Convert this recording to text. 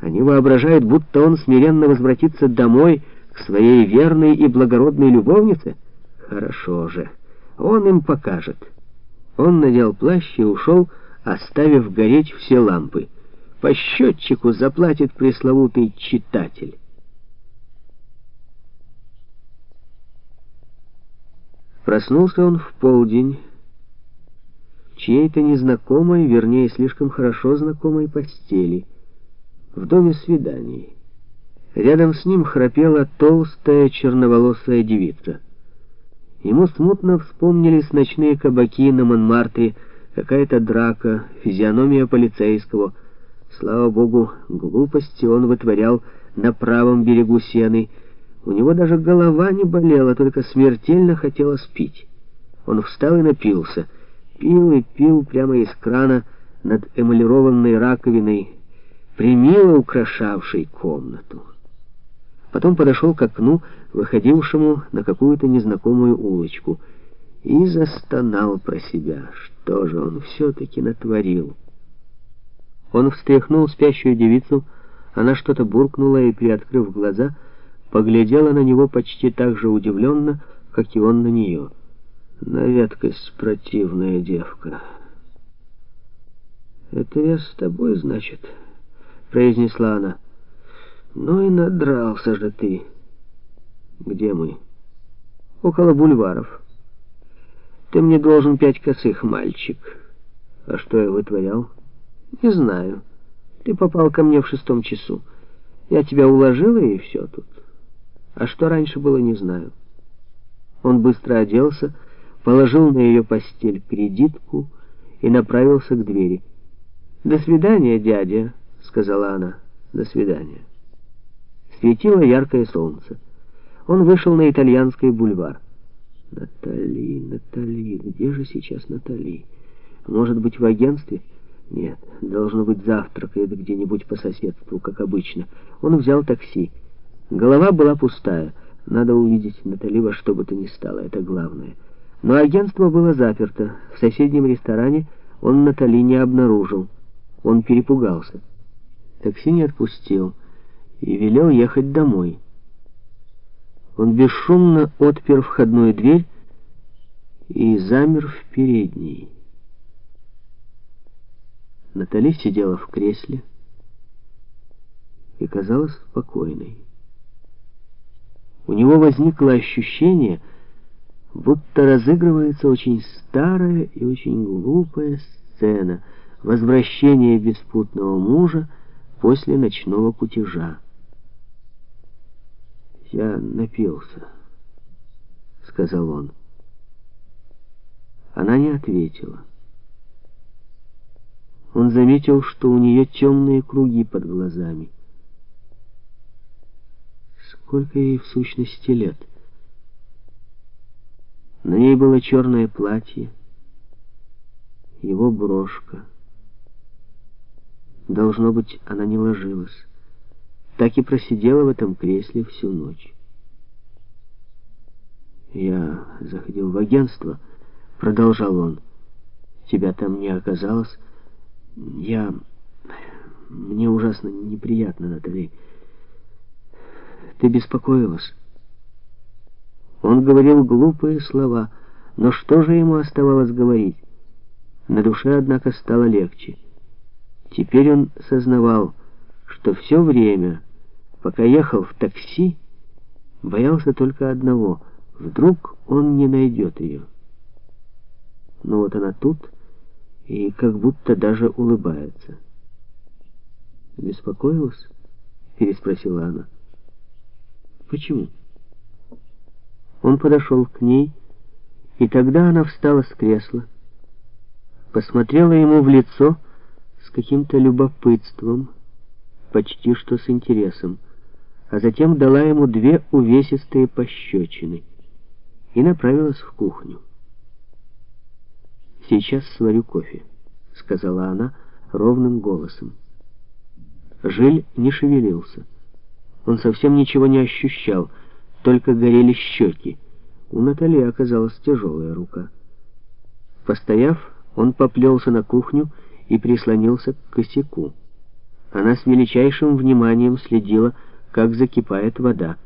Они воображают, будто он смиренно возвратится домой к своей верной и благородной любовнице? Хорошо же, он им покажет. Он надел плащ и ушел, оставив гореть все лампы. По счетчику заплатит пресловутый читатель. Проснулся он в полдень, чьей-то незнакомой, вернее, слишком хорошо знакомой постели, в доме свиданий. Рядом с ним храпела толстая черноволосая девица. Ему смутно вспомнились ночные кабаки на Монмартре, какая-то драка, физиономия полицейского. Слава богу, глупости он вытворял на правом берегу Сены. У него даже голова не болела, только смертельно хотелось пить. Он встал и напился — Пил и пил прямо из крана над эмалированной раковиной, примило украшавшей комнату. Потом подошел к окну, выходившему на какую-то незнакомую улочку, и застонал про себя. Что же он все-таки натворил? Он встряхнул спящую девицу, она что-то буркнула и, приоткрыв глаза, поглядела на него почти так же удивленно, как и он на нее. На веткость противная девка. «Это я с тобой, значит?» — произнесла она. «Ну и надрался же ты». «Где мы?» «Около бульваров. Ты мне должен пять косых, мальчик». «А что я вытворял?» «Не знаю. Ты попал ко мне в шестом часу. Я тебя уложила, и все тут. А что раньше было, не знаю». Он быстро оделся, положил на ее постель кредитку и направился к двери. «До свидания, дядя», — сказала она. «До свидания». Светило яркое солнце. Он вышел на итальянский бульвар. «Натали, Натали, где же сейчас Натали? Может быть, в агентстве?» «Нет, должно быть, завтракает где-нибудь по соседству, как обычно». Он взял такси. Голова была пустая. Надо увидеть Натали во что бы то ни стало, это главное. Но агентство было заперто. В соседнем ресторане он Натали не обнаружил. Он перепугался. Такси не отпустил и велел ехать домой. Он бесшумно отпер входную дверь и замер в передней. Натали сидела в кресле и казалась спокойной. У него возникло ощущение, будто разыгрывается очень старая и очень глупая сцена возвращения беспутного мужа после ночного кутежа. «Я напился», — сказал он. Она не ответила. Он заметил, что у нее темные круги под глазами. Сколько ей в сущности лет? На ней было черное платье, его брошка. Должно быть, она не ложилась. Так и просидела в этом кресле всю ночь. «Я заходил в агентство», — продолжал он. «Тебя там не оказалось. Я... Мне ужасно неприятно, Натали. Ты беспокоилась?» Он говорил глупые слова, но что же ему оставалось говорить? На душе, однако, стало легче. Теперь он сознавал, что все время, пока ехал в такси, боялся только одного — вдруг он не найдет ее. Но вот она тут и как будто даже улыбается. «Беспокоилась?» — переспросила она. «Почему?» Он подошел к ней, и тогда она встала с кресла, посмотрела ему в лицо каким-то любопытством, почти что с интересом, а затем дала ему две увесистые пощечины и направилась в кухню. «Сейчас сварю кофе», — сказала она ровным голосом. Жиль не шевелился. Он совсем ничего не ощущал — только горели щеки. У Натали оказалась тяжелая рука. Постояв, он поплелся на кухню и прислонился к косяку. Она с величайшим вниманием следила, как закипает вода.